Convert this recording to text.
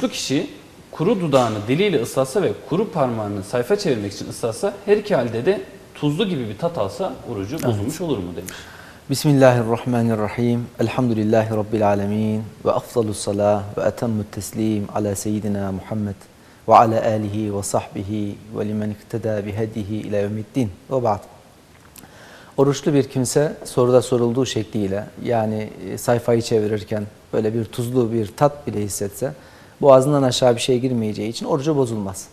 oruçlu kişi kuru dudağını diliyle ıslatsa ve kuru parmağını sayfa çevirmek için ıslatsa her iki halde de tuzlu gibi bir tat alsa orucu bozulmuş olur mu demiş. Bismillahirrahmanirrahim. Elhamdülillahi Rabbil alemin. Ve afdalus salah ve etemmut teslim ala seyyidina Muhammed ve ala alihi ve sahbihi ve limen ikteda bihedihi ila yevmiddin. Ve ba'd. Oruçlu bir kimse soruda sorulduğu şekliyle yani sayfayı çevirirken böyle bir tuzlu bir tat bile hissetse boğazından aşağı bir şey girmeyeceği için orucu bozulmaz.